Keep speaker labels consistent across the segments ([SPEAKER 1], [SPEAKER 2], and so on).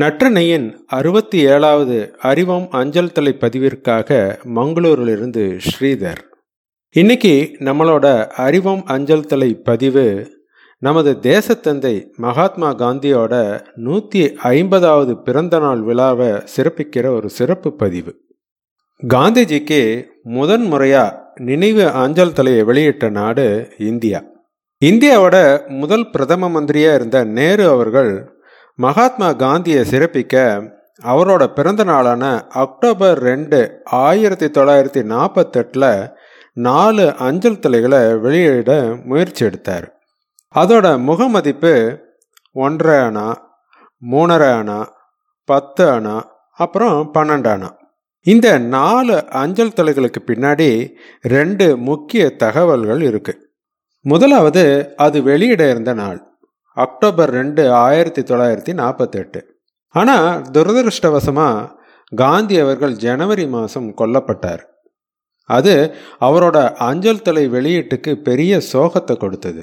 [SPEAKER 1] நற்றனையின் அறுபத்தி ஏழாவது அறிவம் அஞ்சல் தலை பதிவிற்காக மங்களூரிலிருந்து ஸ்ரீதர். இன்னைக்கு நம்மளோட அறிவம் அஞ்சல் தலை பதிவு நமது தேசத்தந்தை மகாத்மா காந்தியோட நூற்றி ஐம்பதாவது பிறந்தநாள் விழாவை சிறப்பிக்கிற ஒரு சிறப்பு பதிவு. காந்திஜிக்கு முதன் முறையாக நினைவு அஞ்சல் தலையை வெளியிட்ட நாடு இந்தியா. இந்தியாவோட முதல் பிரதம மந்திரியாக இருந்த நேரு அவர்கள் மகாத்மா காந்தியை சிறப்பிக்க அவரோட பிறந்த நாளான அக்டோபர் ரெண்டு ஆயிரத்தி தொள்ளாயிரத்தி நாற்பத்தெட்டில் நாலு அஞ்சல் தலைகளை வெளியிட முயற்சி எடுத்தார். அதோட முகமதிப்பு ஒன்றரை அணா மூணரை அணா பத்து அணா அப்புறம் பன்னெண்டு அணா. இந்த நாலு அஞ்சல் தலைகளுக்கு பின்னாடி ரெண்டு முக்கிய தகவல்கள் இருக்குது முதலாவது அது வெளியிட இருந்த நாள். அக்டோபர் ரெண்டு ஆயிரத்தி தொள்ளாயிரத்தி நாற்பத்தெட்டு ஆனால் துரதிருஷ்டவசமாக காந்தி அவர்கள் ஜனவரி மாதம் கொல்லப்பட்டார். அது அவரோட அஞ்சல் தலை வெளியீட்டுக்கு பெரிய சோகத்தை கொடுத்தது.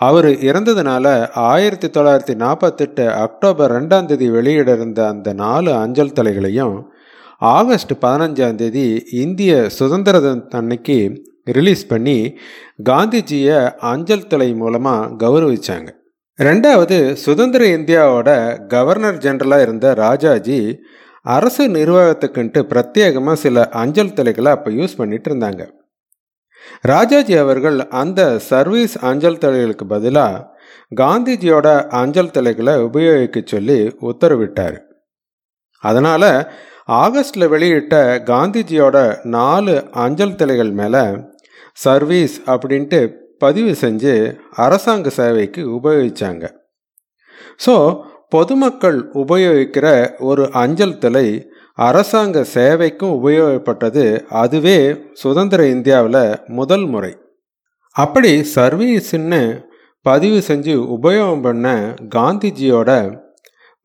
[SPEAKER 1] அவர் இறந்ததுனால ஆயிரத்தி தொள்ளாயிரத்தி நாற்பத்தெட்டு அக்டோபர் ரெண்டாம் தேதி வெளியிட இருந்த அந்த நாலு அஞ்சல் தலைகளையும் ஆகஸ்ட் பதினஞ்சாம் தேதி இந்திய சுதந்திர அன்னைக்கு ரிலீஸ் பண்ணி காந்திஜியை அஞ்சல் தலை மூலமாக கௌரவிச்சாங்க. ரெண்டாவது சுதந்திர இந்தியாவோட கவர்னர் ஜெனரலாக இருந்த ராஜாஜி அரசு நிர்வாகத்துக்குன்ட்டு பிரத்யேகமாக சில அஞ்சல் தலைகளை அப்போ யூஸ் பண்ணிட்டு இருந்தாங்க. ராஜாஜி அவர்கள் அந்த சர்வீஸ் அஞ்சல் தலைகளுக்கு பதிலாக காந்திஜியோட அஞ்சல் தலைகளை உபயோகிக்க சொல்லி உத்தரவிட்டார். அதனால் ஆகஸ்டில் வெளியிட்ட காந்திஜியோட நாலு அஞ்சல் தலைகள் மேலே சர்வீஸ் அப்படின்ட்டு பதிவு செஞ்சு அரசாங்க சேவைக்கு உபயோகித்தாங்க ஸோ பொதுமக்கள் உபயோகிக்கிற ஒரு அஞ்சல் தலை அரசாங்க சேவைக்கும் உபயோகப்பட்டது அதுவே சுதந்திர இந்தியாவில் முதல் முறை. அப்படி சர்வீஸ்ன்னு பதிவு செஞ்சு உபயோகம் பண்ண காந்திஜியோட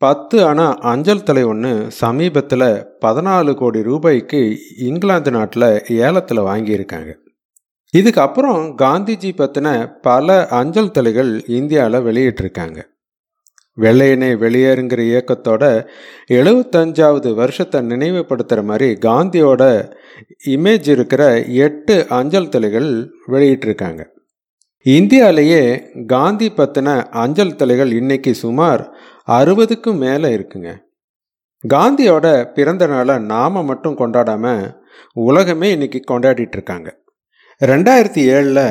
[SPEAKER 1] பத்து அணா அஞ்சல் தலை ஒன்று சமீபத்தில் பதினாலு கோடி ரூபாய்க்கு இங்கிலாந்து நாட்டில் ஏலத்தில் வாங்கியிருக்காங்க. இதுக்கு அப்புறம் காந்திஜி பற்றின பல அஞ்சல் தலைகள் இந்தியாவில் வெளியிட்டிருக்காங்க. வெள்ளையனே வெளியேறுங்கிற இயக்கத்தோட எழுபத்தஞ்சாவது வருஷத்தை நினைவுபடுத்துகிற மாதிரி காந்தியோட இமேஜ் இருக்கிற எட்டு அஞ்சல் தலைகள் வெளியிட்டிருக்காங்க. இந்தியாவிலேயே காந்தி பற்றின அஞ்சல் தலைகள் இன்னைக்கு சுமார் அறுபதுக்கும் மேலே இருக்குங்க. காந்தியோட பிறந்த நாளை நாம மட்டும் கொண்டாடாமல் உலகமே இன்னைக்கு கொண்டாடிட்டு இருக்காங்க. ரெண்டாயிரத்தி ஏழில்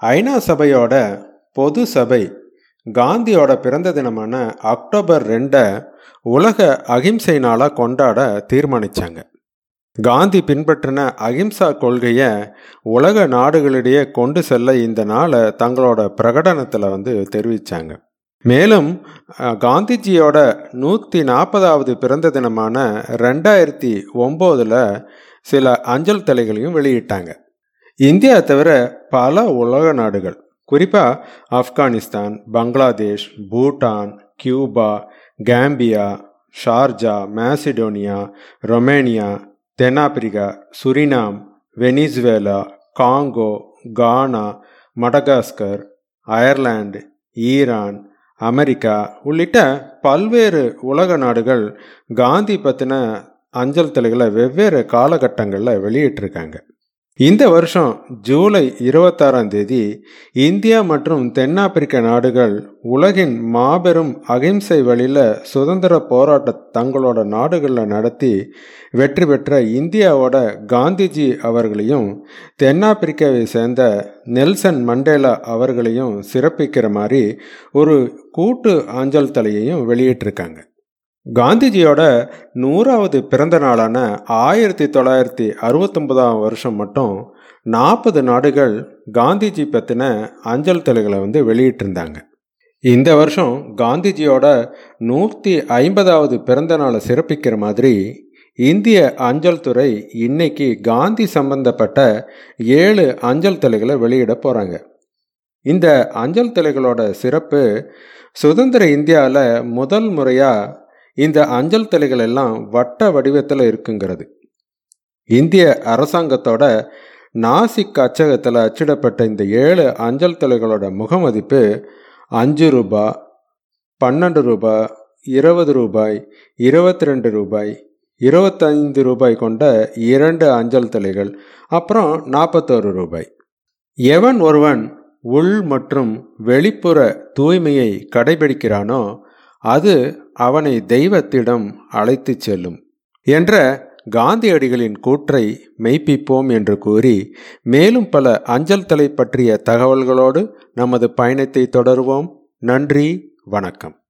[SPEAKER 1] ஐநா சபையோட பொது சபை காந்தியோட பிறந்த தினமான அக்டோபர் ரெண்டை உலக அகிம்சை நாளாக கொண்டாட தீர்மானித்தாங்க காந்தி பின்பற்றின அகிம்சா கொள்கையை உலக நாடுகளிடையே கொண்டு செல்ல இந்த நாளை தங்களோட பிரகடனத்தில் வந்து தெரிவித்தாங்க மேலும் காந்திஜியோட நூற்றி நாற்பதாவது பிறந்த தினமான ரெண்டாயிரத்தி ஒம்போதில் சில அஞ்சல் தலைகளையும் வெளியிட்டாங்க. இந்தியா தவிர பல உலக நாடுகள் குறிப்பாக Afghanistan Bangladesh Bhutan Cuba Gambia Sharjah Macedonia Romania தென்னாப்பிரிக்கா Suriname Venezuela Congo Ghana Madagascar Ireland Iran America உள்ளிட்ட பல்வேறு உலக நாடுகள் காந்தி பற்றின அஞ்சல் தலைகளை வெவ்வேறு காலகட்டங்களில் வெளியிட்டிருக்காங்க. இந்த வருஷம் ஜூலை இருபத்தாறாம் தேதி இந்தியா மற்றும் தென்னாப்பிரிக்க நாடுகள் உலகின் மாபெரும் அகிம்சை வழியில் சுதந்திர போராட்ட தங்களோட நாடுகளில் நடத்தி வெற்றி பெற்ற இந்தியாவோட காந்திஜி அவர்களையும் தென்னாப்பிரிக்காவை சேர்ந்த நெல்சன் மண்டேலா அவர்களையும் சிறப்பிக்கிற மாதிரி ஒரு கூட்டு அஞ்சல் தலையையும் வெளியிட்டிருக்காங்க. காந்திஜியோட நூறாவது பிறந்த நாளான ஆயிரத்தி தொள்ளாயிரத்தி அறுபத்தொன்பதாம் வருஷம் மட்டும் நாற்பது நாடுகள் காந்திஜி பற்றின அஞ்சல் தலைகளை வந்து வெளியிட்டிருந்தாங்க. இந்த வருஷம் காந்திஜியோட நூற்றி ஐம்பதாவது பிறந்த நாளை சிறப்பிக்கிற மாதிரி இந்திய அஞ்சல் துறை இன்னைக்கு காந்தி சம்பந்தப்பட்ட ஏழு அஞ்சல் தலைகளை வெளியிட போகிறாங்க இந்த அஞ்சல் தலைகளோட சிறப்பு சுதந்திர இந்தியாவில் முதல் முறையாக இந்த அஞ்சல் தலைகள் எல்லாம் வட்ட வடிவத்தில் இருக்குங்கிறது. இந்திய அரசாங்கத்தோட நாசிக் அச்சகத்தில் அச்சிடப்பட்ட இந்த ஏழு அஞ்சல் தலைகளோட முகமதிப்பு அஞ்சு ரூபாய் பன்னெண்டு ரூபாய் இருபது ரூபாய் இருபத்தி ரெண்டு ரூபாய் இருபத்தைந்து ரூபாய் கொண்ட இரண்டு அஞ்சல் தலைகள் அப்புறம் நாற்பத்தோரு ரூபாய். எவன் ஒருவன் உள் மற்றும் வெளிப்புற தூய்மையை கடைபிடிக்கிறானோ அது அவனை தெய்வத்திடம் அழைத்துச் செல்லும் என்ற காந்தியடிகளின் கூற்றை மெய்ப்பிப்போம் என்று கூறி மேலும் பல அஞ்சல் தலை பற்றிய தகவல்களோடு நமது பயணத்தை தொடருவோம். நன்றி வணக்கம்.